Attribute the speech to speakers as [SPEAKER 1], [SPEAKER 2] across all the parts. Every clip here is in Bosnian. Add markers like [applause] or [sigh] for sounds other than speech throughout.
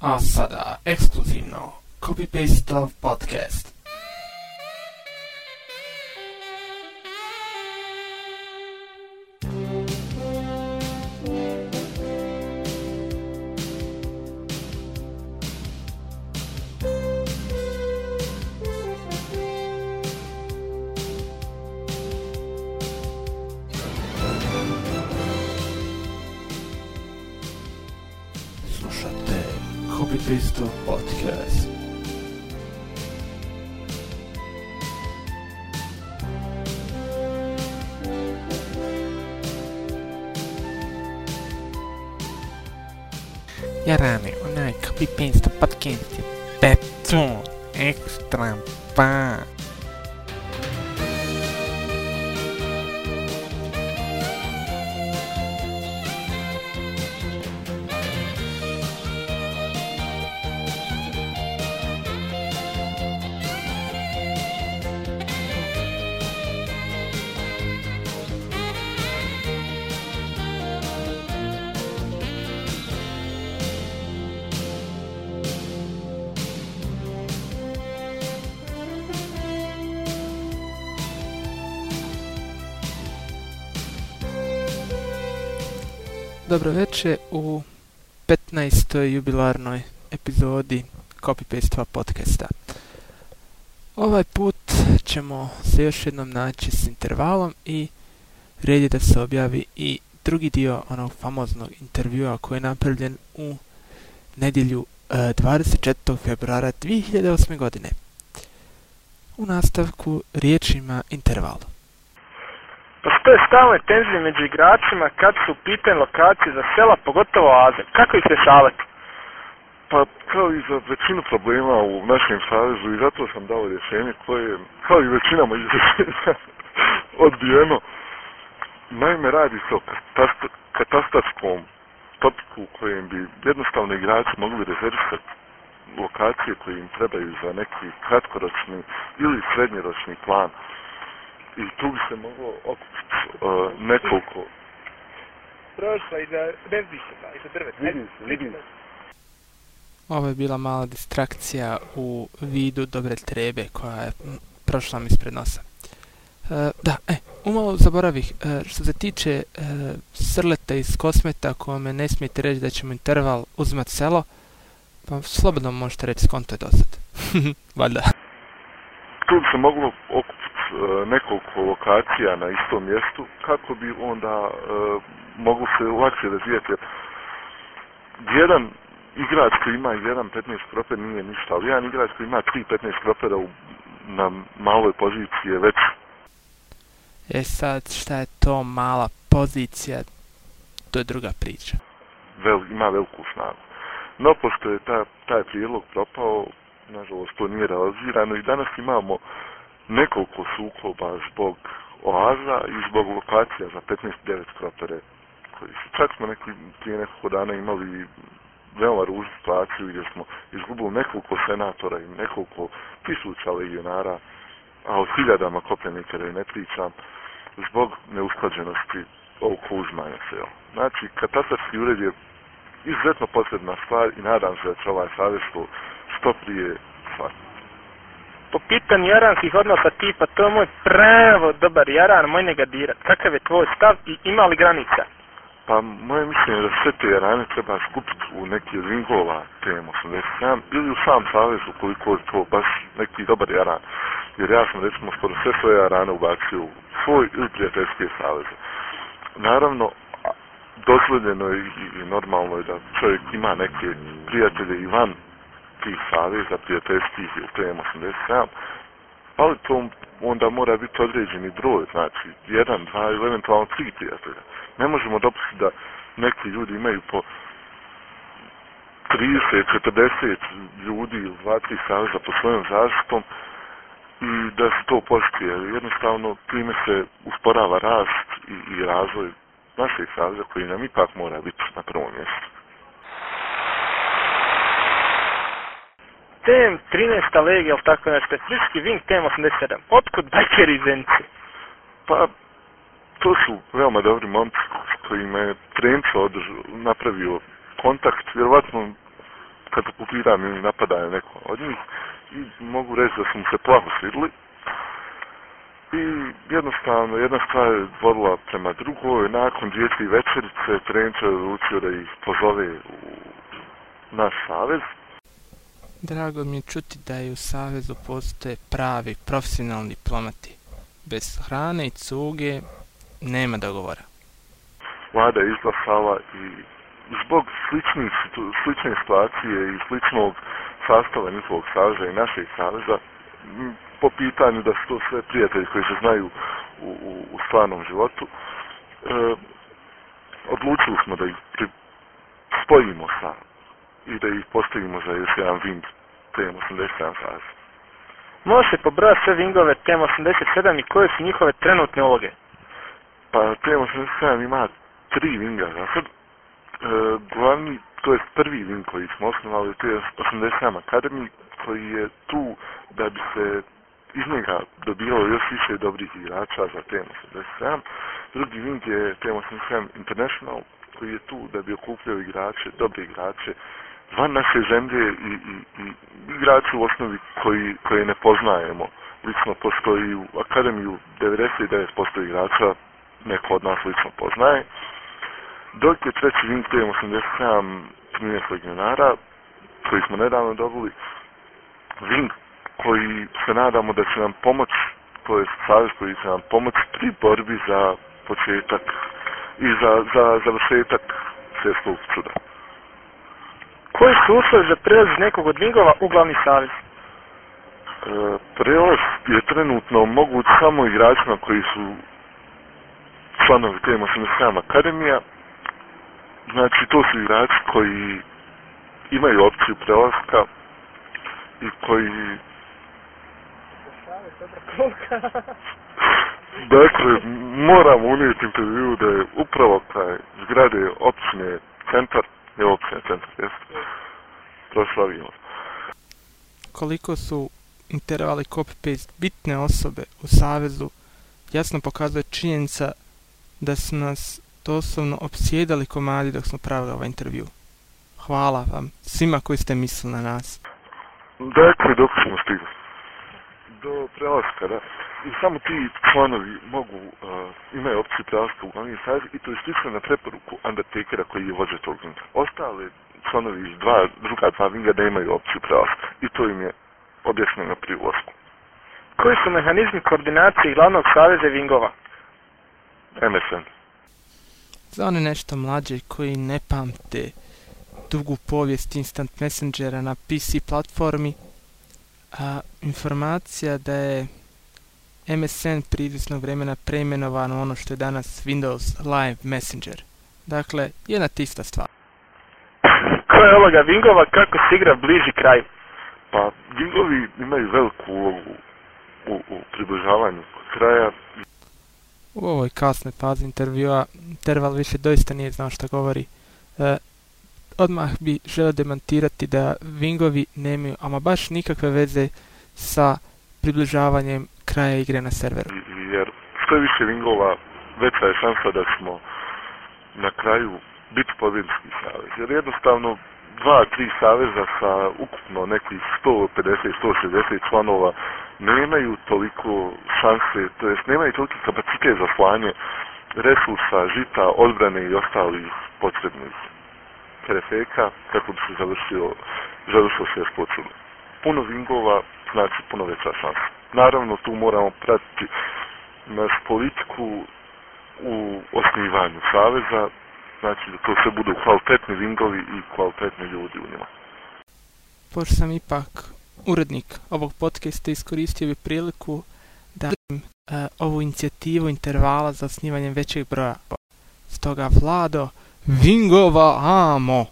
[SPEAKER 1] Asada Exclusivno Copy Paste of Podcast. sobre Cristo Podcast. Yarane, unai, copy paste podcast, betum, extra, pá. Dobro večer u 15. jubilarnoj epizodi Copy-Paste podcasta. Ovaj put ćemo se još jednom naći s intervalom i red je da se objavi i drugi dio onog famoznog intervjua koji je napravljen u nedjelju e, 24. februara 2008. godine. U nastavku riječima intervalu.
[SPEAKER 2] Postoje stalne tenzije među igračima kad su pitanje lokacije za sela, pogotovo oaze. Kako ih rješavati?
[SPEAKER 3] Pa kao i za većinu problema u našem savezu i zato sam dao rješenje koje je, kao i većina mojih rješenja, [laughs] odbijeno. Naime, radi se o katastarskom topiku u kojem bi jednostavno igrači mogli rezervisati lokacije koje im trebaju za neki kratkoročni ili srednjeročni plan. I tu bi se moglo okupiti uh, nekoliko
[SPEAKER 2] Prošla iza bezdišena, iza drveta.
[SPEAKER 3] Vidi se, vidi se.
[SPEAKER 1] Ovo je bila mala distrakcija u vidu dobre trebe koja je prošla mi ispred nosa. E, da, e, umalo zaboravih, e, što se tiče e, srleta iz kosmeta kome ne smijete reći da ćemo interval uzmat selo, pa slobodno možete reći skonto je dosad. [laughs] Valjda.
[SPEAKER 3] tu bi se moglo e, nekoliko lokacija na istom mjestu kako bi onda e, moglo se lakše razvijati. Jer jedan igrač koji ima jedan 15 kroper nije ništa, ali jedan igrač koji ima 3 15 kropera u, na maloj poziciji je već
[SPEAKER 1] E sad, šta je to mala pozicija, to je druga priča.
[SPEAKER 3] vel, ima veliku snagu. No, pošto je ta, taj prijedlog propao, nažalost to nije realizirano i danas imamo nekoliko sukoba zbog oaza i zbog lokacija za 15.9 kropere. Čak smo neki, prije nekoliko dana imali veoma ružnu situaciju gdje smo izgubili nekoliko senatora i nekoliko tisuća legionara, a o hiljadama kopljenika da ne pričam, zbog neusklađenosti oko uzmanja sela. Znači, katastarski ured je izuzetno potrebna stvar i nadam se da će ovaj savjet što prije shvatiti.
[SPEAKER 2] Po pitanju jaranskih odnosa tipa, to je moj pravo dobar jaran, moj negadirat. Kakav je tvoj stav i ima li granica?
[SPEAKER 3] Pa moje mišljenje je da sve te jarane treba skupiti u neki ringova TM87 ili u sam savez ukoliko je to baš neki dobar jaran. Jer ja sam recimo skoro sve svoje jarane ubacio u svoj ili prijateljske saveze. Naravno, dozvoljeno je i, i normalno je da čovjek ima neke prijatelje i van tih saveza prijateljskih u TM87, ali to onda mora biti određeni broj, znači jedan, dva ili eventualno tri prijatelja. Ne možemo dopustiti da neki ljudi imaju po 30, 40 ljudi ili dva, tri saveza po svojom zaštitom i da se to poštije. Jednostavno time se usporava rast i, i razvoj našeg saveza koji nam ipak mora biti na prvom mjestu.
[SPEAKER 2] TM 13. legija, ili tako nešto, specifički Wing TM 87. Otkud bajkeri iz Zenci?
[SPEAKER 3] Pa, to su veoma dobri momci s kojima je Trenco održao, napravio kontakt, vjerovatno katapultiram ili napadaju neko od njih i mogu reći da su mu se plaho svidli. I jednostavno, jedna stvar je vodila prema drugoj, nakon dvijeti večerice, trenča je odlučio da ih pozove u naš savez.
[SPEAKER 1] Drago mi je čuti da je u Savezu postoje pravi profesionalni diplomati. Bez hrane i cuge nema dogovora.
[SPEAKER 3] Vlada je izglasala i zbog sličnih, slične situacije i sličnog sastava njihovog saveza i našeg saveza, po pitanju da su to sve prijatelji koji se znaju u, u, u stvarnom životu, e, odlučili smo da ih pri, spojimo sa i da ih postavimo za još jedan Wing TM87 faze.
[SPEAKER 2] Može se pobrati sve Wingove TM87 i koje su njihove trenutne uloge?
[SPEAKER 3] Pa TM87 ima tri Winga za sad. E, glavni, to je prvi Wing koji smo osnovali, to je 87 Academy, koji je tu da bi se iz njega dobilo još više dobrih igrača za TM87. Drugi Wing je TM87 International, koji je tu da bi okupljao igrače, dobre igrače, van naše zemlje i, i, i igrači u osnovi koji, koji ne poznajemo. Lično postoji u akademiju 99% igrača neko od nas lično poznaje. Dok je treći Wing TM87 13 legionara koji smo nedavno dobili Vink koji se nadamo da će nam pomoć to je savjez koji će nam pomoć pri borbi za početak i za, za završetak svjetskog čuda.
[SPEAKER 2] Koji su uslovi za prelaz nekog od Wingova u glavni savjez? E,
[SPEAKER 3] prelaz je trenutno moguć samo igračima koji su članovi TM87 Akademija. Znači, to su igrači koji imaju opciju prelaska i koji... [laughs] dakle, moram unijeti intervju da je upravo taj zgrade općine centar je opcija centar, jeste. Proslavimo.
[SPEAKER 1] Koliko su intervali copy-paste bitne osobe u Savezu, jasno pokazuje činjenica da su nas doslovno opsjedali komadi dok smo pravili ovaj intervju. Hvala vam svima koji ste mislili na nas.
[SPEAKER 3] Dakle, dok smo stigli. Do prelaska, da i samo ti članovi mogu, uh, imaju opciju prelaska u glavni savez i to je slično na preporuku Undertakera koji je vođa tog vinga. Ostale članovi iz dva, druga dva vinga da imaju opciju prelaska i to im je objašnjeno pri ulazku.
[SPEAKER 2] Koji su mehanizmi koordinacije glavnog saveza vingova?
[SPEAKER 3] MSN.
[SPEAKER 1] Za one nešto mlađe koji ne pamte dugu povijest Instant Messengera na PC platformi, a, informacija da je MSN prije izvjesnog vremena preimenovano ono što je danas Windows Live Messenger. Dakle, jedna tista stvar.
[SPEAKER 2] Ko je ovoga Wingova, kako se igra bliži kraj?
[SPEAKER 3] Pa, Wingovi imaju veliku ulogu u, u približavanju kraja.
[SPEAKER 1] U ovoj kasnoj fazi intervjua Terval više doista nije znao što govori. E, odmah bi želeo demantirati da Wingovi nemaju ama baš nikakve veze sa približavanjem kraja igre na serveru.
[SPEAKER 3] Jer što je više wingova, veća je šansa da smo na kraju biti pobjednički savez. Jer jednostavno dva, tri saveza sa ukupno nekih 150-160 članova nemaju toliko šanse, to jest nemaju toliko kapacite za slanje resursa, žita, odbrane i ostalih potrebnih perefeka kako bi se završio, završio sve spočuno. Puno vingova znači puno veća šansa naravno tu moramo pratiti naš politiku u osnivanju saveza, znači da to sve budu kvalitetni vingovi i kvalitetni ljudi u njima.
[SPEAKER 1] Pošto sam ipak urednik ovog podcasta, iskoristio bi priliku da uh, ovu inicijativu intervala za osnivanje većeg broja. Stoga, Vlado, Vingova amo!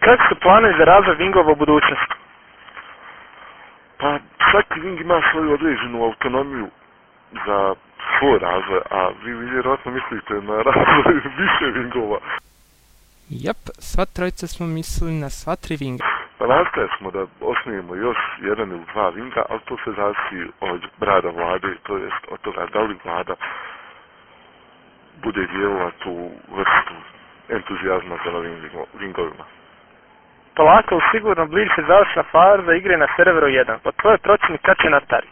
[SPEAKER 2] Kako su planovi za razvoj Wingova u budućnosti?
[SPEAKER 3] Pa, svaki Wing ima svoju određenu autonomiju za svoj razvoj, a vi vjerojatno mislite na razvoj više Wingova.
[SPEAKER 1] Jep, sva trojica smo mislili na sva tri Winga.
[SPEAKER 3] Pa nastaje smo da osnijemo još jedan ili dva Winga, ali to se zavisi od brada vlade, to jest od toga da li vlada bude dijelila tu vrstu entuzijazma za novim ringovima.
[SPEAKER 2] Polako, sigurno bliži se završna faza igre na serveru 1. Po tvojoj procjeni kad će Natari?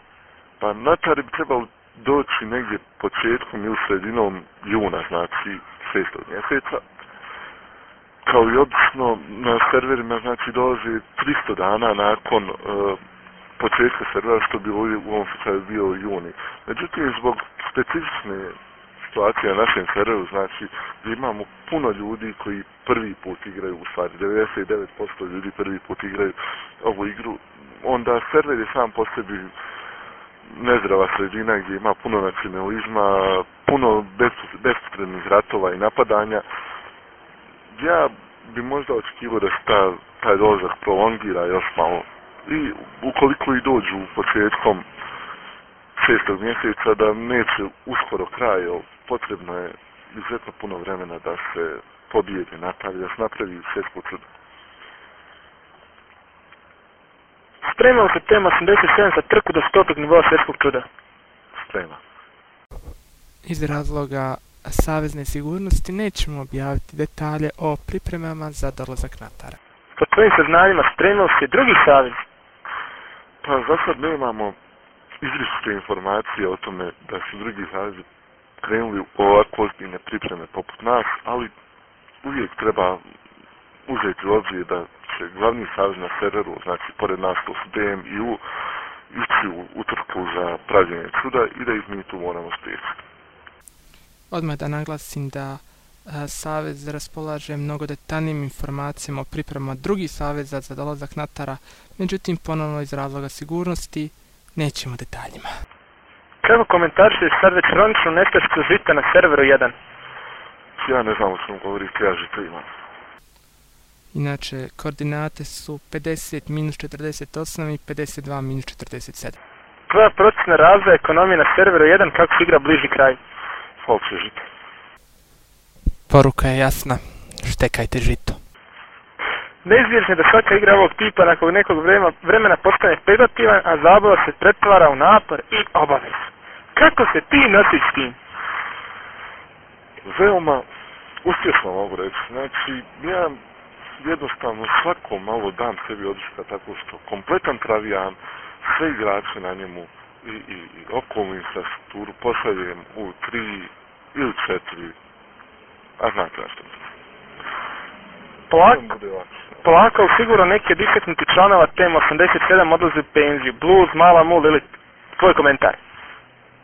[SPEAKER 3] Pa Natari bi trebalo doći negdje početkom ili sredinom juna, znači 6. mjeseca. Kao i obično na serverima znači dolazi 300 dana nakon e, početka servera što bi u ovom slučaju bio juni. Međutim, zbog specifične situacije na našem serveru, znači imamo puno ljudi koji prvi put igraju, u stvari 99% ljudi prvi put igraju ovu igru, onda server je sam po sebi nezdrava sredina gdje ima puno nacionalizma, puno bespotrebnih ratova i napadanja. Ja bi možda očekivao da se ta, taj dolazak prolongira još malo. I ukoliko i dođu početkom šestog mjeseca da neće uskoro kraj, potrebno je izuzetno puno vremena da se pobijede napravi, da se napravi svjetsko čudo.
[SPEAKER 2] Spremao se tema 87 za trku do stopog nivoa svjetskog čuda.
[SPEAKER 3] Sprema.
[SPEAKER 1] Iz razloga Savezne sigurnosti nećemo objaviti detalje o pripremama za dolazak Natara.
[SPEAKER 2] Po tvojim saznanjima spremao se drugi savez?
[SPEAKER 3] Pa za sad ne imamo izričite informacije o tome da su drugi savezi krenuli u ovako ozbiljne pripreme poput nas, ali uvijek treba uzeti u obzir da će glavni savez na serveru, znači pored nas to su DM i U, ići u utrku za pravljenje čuda i da ih mi tu moramo spriječiti.
[SPEAKER 1] Odmah da naglasim da a, Savez raspolaže mnogo detaljnim informacijama o pripremama drugih saveza za dolazak Natara, međutim ponovno iz razloga sigurnosti nećemo detaljima.
[SPEAKER 2] Kako komentarišeš sad već hroničnu nestašku žita na serveru 1?
[SPEAKER 3] Ja ne znam o čemu govorite, ja žito imam.
[SPEAKER 1] Inače, koordinate su 50 minus 48 i 52 minus 47.
[SPEAKER 2] Tvoja procena razvoja ekonomije na serveru 1 kako se igra bliži kraj?
[SPEAKER 3] Folče žito.
[SPEAKER 1] Poruka je jasna. Štekajte žito.
[SPEAKER 2] Neizvježno je da svaka igra ovog tipa nakon nekog vremena, vremena postane pedativan, a zabava se pretvara u napor i obavez. Kako se ti nosiš s tim?
[SPEAKER 3] Veoma uspješno mogu reći. Znači, ja jednostavno svako malo dam sebi odruška tako što kompletan travijan, sve igrače na njemu i, i, i okolnu infrastrukturu pošaljem u tri ili četiri, a znate na što mislim.
[SPEAKER 2] Polako, polako, sigurno neki disetniti članova TEM 87 odlaze u penziju. Blues, Mala Mul ili tvoj komentar?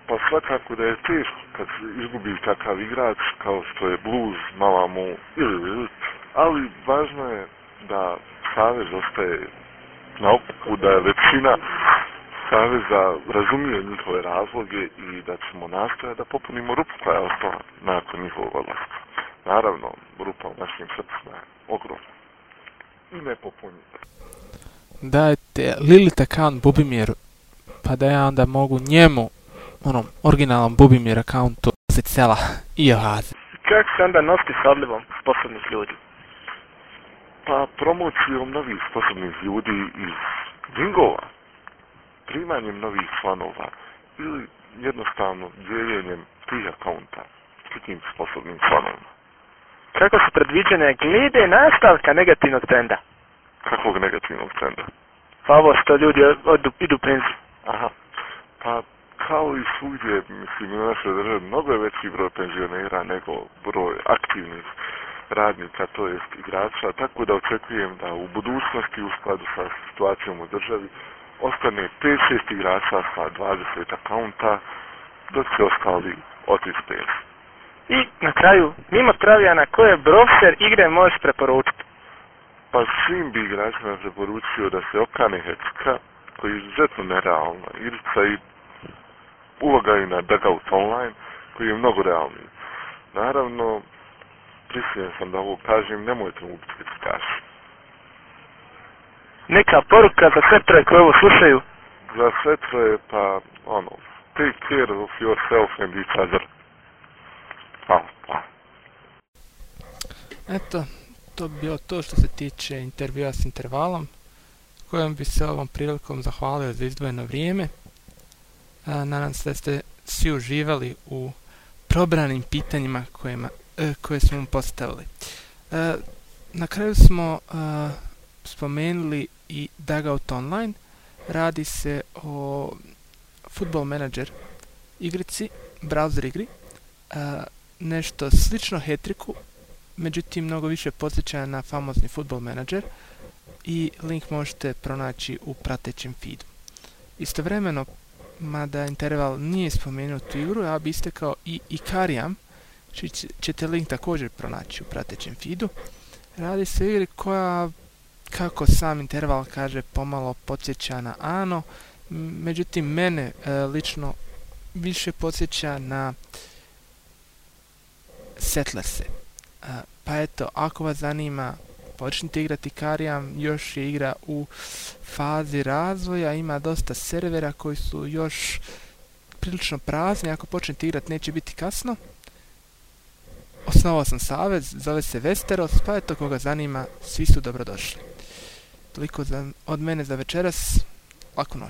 [SPEAKER 3] Pa svakako da je teško kad izgubi takav igrač kao što je Blues, Mala Mul ili Lilit, ali važno je da Savez ostaje na okupu, da je većina Saveza razumije njihove razloge i da ćemo nastojati da popunimo rupu koja je ostala nakon njihovog odlaska. Naravno, rupa u našim srcima je ogromna. I ne popunji.
[SPEAKER 1] Dajte Lilith account Bubimir, pa da ja onda mogu njemu, onom originalnom Bubimir accountu, uzeti cela i ohazi.
[SPEAKER 2] Kako se onda nosti s odlivom sposobnih ljudi?
[SPEAKER 3] Pa promocijom novih sposobnih ljudi iz Dingova, primanjem novih članova ili jednostavno dijeljenjem tih akaunta s tim sposobnim članovima.
[SPEAKER 2] Kako su predviđene glede nastavka negativnog trenda?
[SPEAKER 3] Kakvog negativnog trenda?
[SPEAKER 2] Pa ovo što ljudi odu, idu penziju.
[SPEAKER 3] Aha, pa kao i svugdje, mislim, u našoj državi, mnogo je veći broj penzionera nego broj aktivnih radnika, to jest igrača, tako da očekujem da u budućnosti u skladu sa situacijom u državi ostane 5-6 igrača sa 20 akaunta, dok će ostali penziju.
[SPEAKER 2] I na kraju, mimo Travijana, koje browser igre možeš preporučiti?
[SPEAKER 3] Pa svim bi igračima preporučio da se okane Hecka, koji je izuzetno nerealna igrica i uloga i na Dugout Online, koji je mnogo realniji. Naravno, prisiljen sam da ovo kažem, nemojte mu biti kritikaši.
[SPEAKER 2] Neka poruka za sve troje koje ovo slušaju?
[SPEAKER 3] Za sve troje, pa, ono, take care of yourself and each other. Hvala, hvala.
[SPEAKER 1] Eto, to bi bilo to što se tiče intervjua s intervalom, kojom bi se ovom prilikom zahvalio za izdvojeno vrijeme. A, nadam se da ste svi uživali u probranim pitanjima kojima, e, koje smo mu postavili. E, na kraju smo e, spomenuli i Dugout Online. Radi se o Football Manager igrici, browser igri. E, nešto slično Hetriku, međutim mnogo više podsjeća na famozni Football Manager i link možete pronaći u pratećem feedu. Istovremeno, mada Interval nije spomenuo tu igru, ja bi istekao i Ikariam, čiji ćete link također pronaći u pratećem feedu. Radi se o igri koja, kako sam Interval kaže, pomalo podsjeća na Ano, međutim mene e, lično više podsjeća na Settlerse. E, pa eto, ako vas zanima počnite igrati Karijam, još je igra u fazi razvoja, ima dosta servera koji su još prilično prazni, ako počnete igrati neće biti kasno. Osnovao sam savez, zove se Westeros, pa eto koga zanima, svi su dobrodošli. Toliko za, od mene za večeras, laku noć.